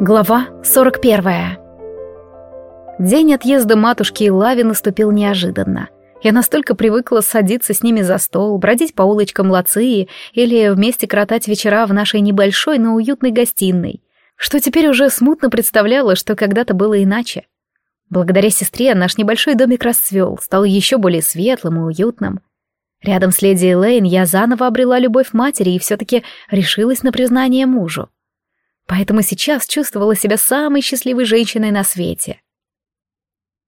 Глава 41 День отъезда матушки и Лави наступил неожиданно. Я настолько привыкла садиться с ними за стол, бродить по улочкам Лации или вместе кротать вечера в нашей небольшой, но уютной гостиной, что теперь уже смутно представляла, что когда-то было иначе. Благодаря сестре наш небольшой домик расцвел, стал еще более светлым и уютным. Рядом с леди Элейн я заново обрела любовь матери и все-таки решилась на признание мужу поэтому сейчас чувствовала себя самой счастливой женщиной на свете.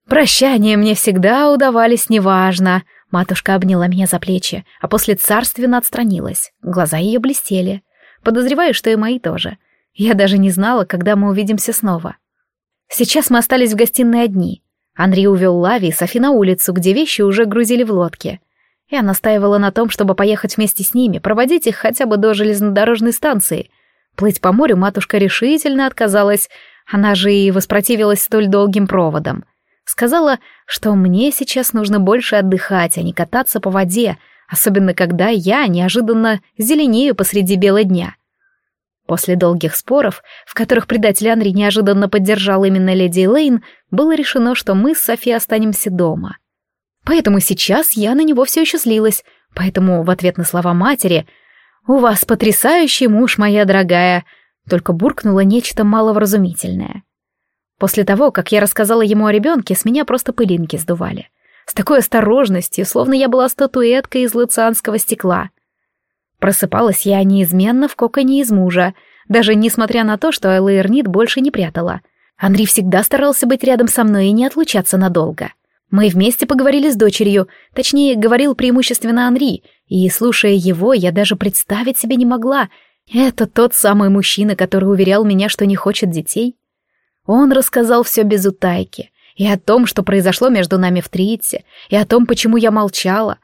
Прощания мне всегда удавались неважно. Матушка обняла меня за плечи, а после царственно отстранилась. Глаза ее блестели. Подозреваю, что и мои тоже. Я даже не знала, когда мы увидимся снова. Сейчас мы остались в гостиной одни. Андрей увел Лави и Софи на улицу, где вещи уже грузили в лодке. Я настаивала на том, чтобы поехать вместе с ними, проводить их хотя бы до железнодорожной станции — Плыть по морю матушка решительно отказалась, она же и воспротивилась столь долгим проводом. Сказала, что мне сейчас нужно больше отдыхать, а не кататься по воде, особенно когда я неожиданно зеленею посреди бела дня. После долгих споров, в которых предатель Анри неожиданно поддержал именно леди Лейн, было решено, что мы с Софи останемся дома. Поэтому сейчас я на него все еще злилась, поэтому в ответ на слова матери — «У вас потрясающий муж, моя дорогая», только буркнуло нечто маловразумительное. После того, как я рассказала ему о ребенке, с меня просто пылинки сдували. С такой осторожностью, словно я была статуэткой из луцианского стекла. Просыпалась я неизменно в коконе из мужа, даже несмотря на то, что Элла Эрнит больше не прятала. Андрей всегда старался быть рядом со мной и не отлучаться надолго. Мы вместе поговорили с дочерью, точнее, говорил преимущественно Анри, и, слушая его, я даже представить себе не могла. Это тот самый мужчина, который уверял меня, что не хочет детей. Он рассказал все без утайки, и о том, что произошло между нами в Трите, и о том, почему я молчала.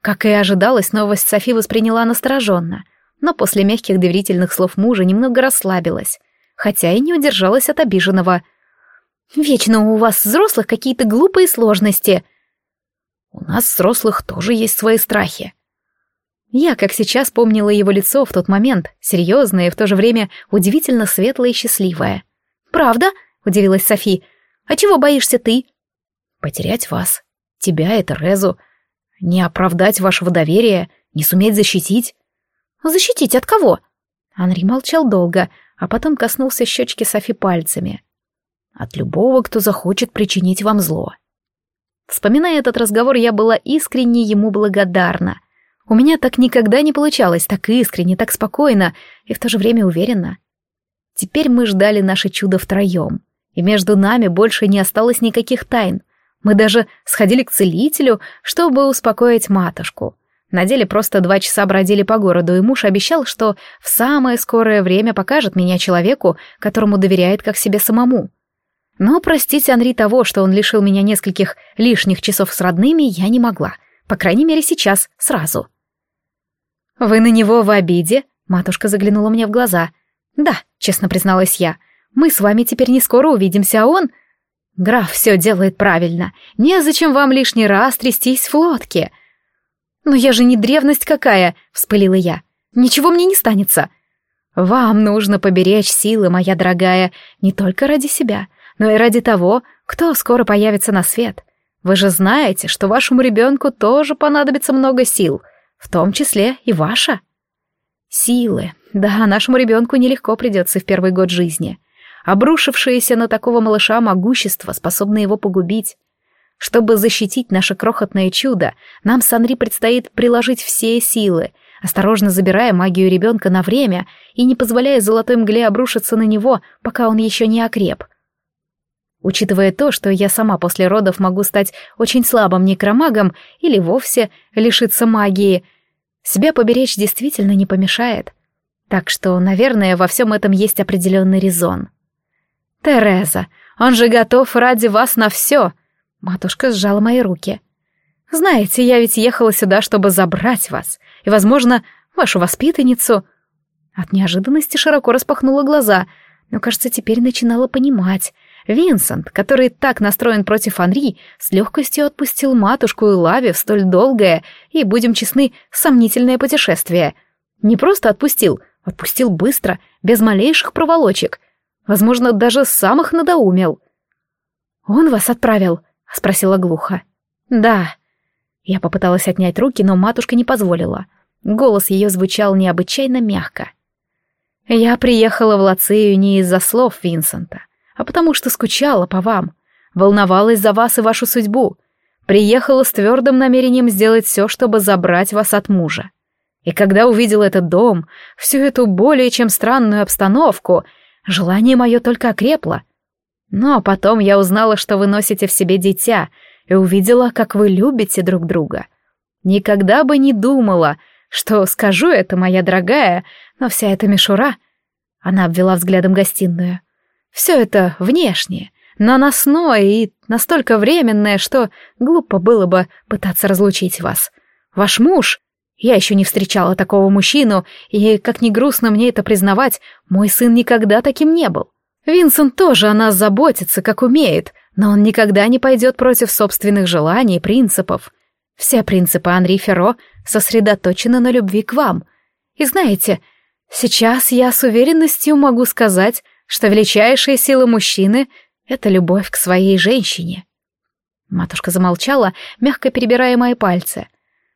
Как и ожидалось, новость Софи восприняла настороженно, но после мягких доверительных слов мужа немного расслабилась, хотя и не удержалась от обиженного — Вечно у вас взрослых какие-то глупые сложности. У нас взрослых тоже есть свои страхи. Я, как сейчас, помнила его лицо в тот момент, серьезное и в то же время удивительно светлое и счастливое. «Правда?» — удивилась Софи. «А чего боишься ты?» «Потерять вас, тебя и Терезу, не оправдать вашего доверия, не суметь защитить». «Защитить от кого?» Анри молчал долго, а потом коснулся щечки Софи пальцами. От любого, кто захочет причинить вам зло. Вспоминая этот разговор, я была искренне ему благодарна. У меня так никогда не получалось, так искренне, так спокойно и в то же время уверенно. Теперь мы ждали наше чудо втроем, и между нами больше не осталось никаких тайн. Мы даже сходили к целителю, чтобы успокоить матушку. На деле просто два часа бродили по городу, и муж обещал, что в самое скорое время покажет меня человеку, которому доверяет как себе самому. Но простить Анри того, что он лишил меня нескольких лишних часов с родными, я не могла. По крайней мере, сейчас, сразу. «Вы на него в обиде?» — матушка заглянула мне в глаза. «Да», — честно призналась я. «Мы с вами теперь не скоро увидимся, а он...» «Граф все делает правильно. Незачем вам лишний раз трястись в лодке». «Но я же не древность какая!» — вспылила я. «Ничего мне не станется». «Вам нужно поберечь силы, моя дорогая, не только ради себя, но и ради того, кто скоро появится на свет. Вы же знаете, что вашему ребенку тоже понадобится много сил, в том числе и ваша. Силы. Да, нашему ребенку нелегко придется в первый год жизни. Обрушившееся на такого малыша могущество способно его погубить. Чтобы защитить наше крохотное чудо, нам с Анри предстоит приложить все силы, осторожно забирая магию ребенка на время и не позволяя золотой мгле обрушиться на него, пока он еще не окреп — Учитывая то, что я сама после родов могу стать очень слабым некромагом или вовсе лишиться магии, себя поберечь действительно не помешает. Так что, наверное, во всем этом есть определенный резон. «Тереза, он же готов ради вас на все!» Матушка сжала мои руки. «Знаете, я ведь ехала сюда, чтобы забрать вас, и, возможно, вашу воспитанницу...» От неожиданности широко распахнула глаза, но, кажется, теперь начинала понимать — Винсент, который так настроен против Анри, с легкостью отпустил матушку и Лави в столь долгое и, будем честны, сомнительное путешествие. Не просто отпустил, отпустил быстро, без малейших проволочек. Возможно, даже самых надоумел. «Он вас отправил?» — спросила глухо. «Да». Я попыталась отнять руки, но матушка не позволила. Голос ее звучал необычайно мягко. «Я приехала в Лацею не из-за слов Винсента, а потому что скучала по вам, волновалась за вас и вашу судьбу, приехала с твердым намерением сделать все, чтобы забрать вас от мужа. И когда увидела этот дом, всю эту более чем странную обстановку, желание мое только окрепло. Но потом я узнала, что вы носите в себе дитя, и увидела, как вы любите друг друга. Никогда бы не думала, что скажу это, моя дорогая, но вся эта мишура... Она обвела взглядом гостиную. Все это внешнее, наносное и настолько временное, что глупо было бы пытаться разлучить вас. Ваш муж... Я еще не встречала такого мужчину, и, как ни грустно мне это признавать, мой сын никогда таким не был. Винсент тоже о нас заботится, как умеет, но он никогда не пойдет против собственных желаний и принципов. Все принципы Анри Ферро сосредоточены на любви к вам. И знаете, сейчас я с уверенностью могу сказать, что величайшая сила мужчины — это любовь к своей женщине. Матушка замолчала, мягко перебирая мои пальцы.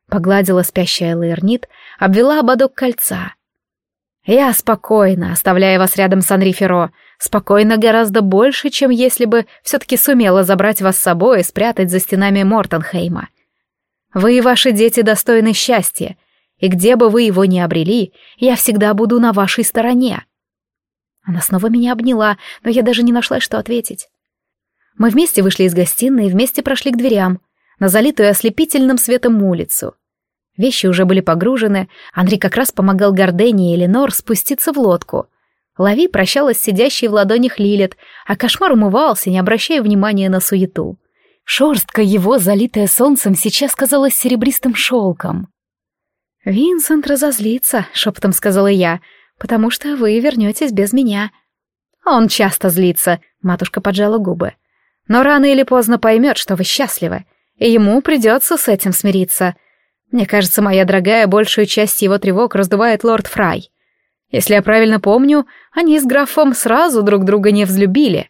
Погладила спящая Лаэрнит, обвела ободок кольца. «Я спокойно, оставляя вас рядом с Анри Ферро, спокойно гораздо больше, чем если бы все-таки сумела забрать вас с собой и спрятать за стенами Мортенхейма. Вы и ваши дети достойны счастья, и где бы вы его ни обрели, я всегда буду на вашей стороне». Она снова меня обняла, но я даже не нашла, что ответить. Мы вместе вышли из гостиной и вместе прошли к дверям, на залитую ослепительным светом улицу. Вещи уже были погружены, Андрей как раз помогал Гордене и Эленор спуститься в лодку. Лави прощалась с сидящей в ладонях Лилит, а кошмар умывался, не обращая внимания на суету. Шорстка его, залитая солнцем, сейчас казалась серебристым шелком. «Винсент разозлится», — шепотом сказала я, — «потому что вы вернетесь без меня». «Он часто злится», — матушка поджала губы. «Но рано или поздно поймет, что вы счастливы, и ему придется с этим смириться. Мне кажется, моя дорогая, большую часть его тревог раздувает лорд Фрай. Если я правильно помню, они с графом сразу друг друга не взлюбили.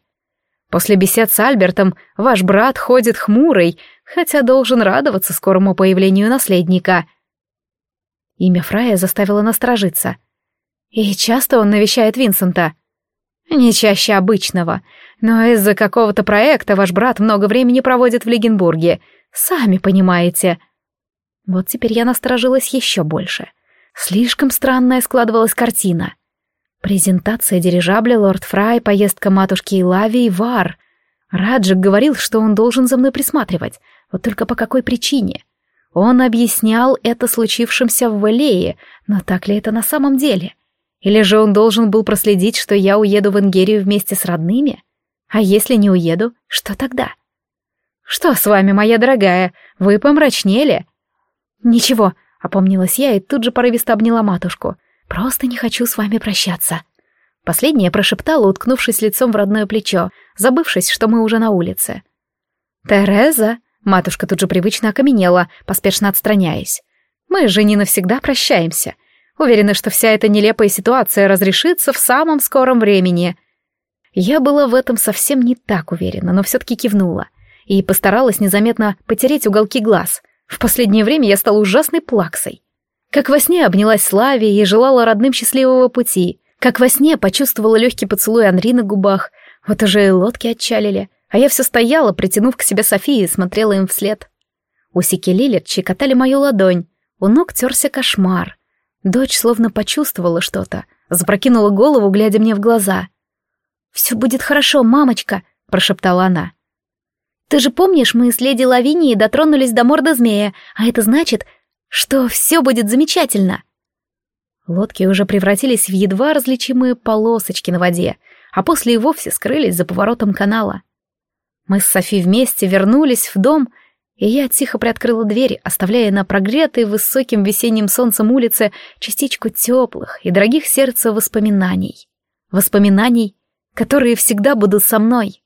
После бесед с Альбертом ваш брат ходит хмурый, хотя должен радоваться скорому появлению наследника. Имя Фрая заставило насторожиться. И часто он навещает Винсента. Не чаще обычного, но из-за какого-то проекта ваш брат много времени проводит в Легенбурге. Сами понимаете. Вот теперь я насторожилась еще больше. Слишком странная складывалась картина. Презентация дирижабля «Лорд Фрай», поездка матушки Илави и Вар. Раджик говорил, что он должен за мной присматривать. Вот только по какой причине? Он объяснял это случившимся в Валее, но так ли это на самом деле? Или же он должен был проследить, что я уеду в Ингерию вместе с родными? А если не уеду, что тогда? «Что с вами, моя дорогая? Вы помрачнели?» «Ничего», — опомнилась я и тут же порывисто обняла матушку. Просто не хочу с вами прощаться». Последняя прошептала, уткнувшись лицом в родное плечо, забывшись, что мы уже на улице. «Тереза!» — матушка тут же привычно окаменела, поспешно отстраняясь. «Мы же не навсегда прощаемся. Уверена, что вся эта нелепая ситуация разрешится в самом скором времени». Я была в этом совсем не так уверена, но все-таки кивнула и постаралась незаметно потереть уголки глаз. В последнее время я стала ужасной плаксой. Как во сне обнялась Славе и желала родным счастливого пути. Как во сне почувствовала легкий поцелуй Анри на губах. Вот уже и лодки отчалили. А я все стояла, притянув к себе Софии, и смотрела им вслед. Усики Лилит щекотали мою ладонь. У ног терся кошмар. Дочь словно почувствовала что-то. Запрокинула голову, глядя мне в глаза. «Все будет хорошо, мамочка», — прошептала она. «Ты же помнишь, мы с леди Лавинией дотронулись до морда змея, а это значит, что все будет замечательно. Лодки уже превратились в едва различимые полосочки на воде, а после и вовсе скрылись за поворотом канала. Мы с Софи вместе вернулись в дом, и я тихо приоткрыла дверь, оставляя на прогретой высоким весенним солнцем улице частичку теплых и дорогих сердцу воспоминаний. Воспоминаний, которые всегда будут со мной.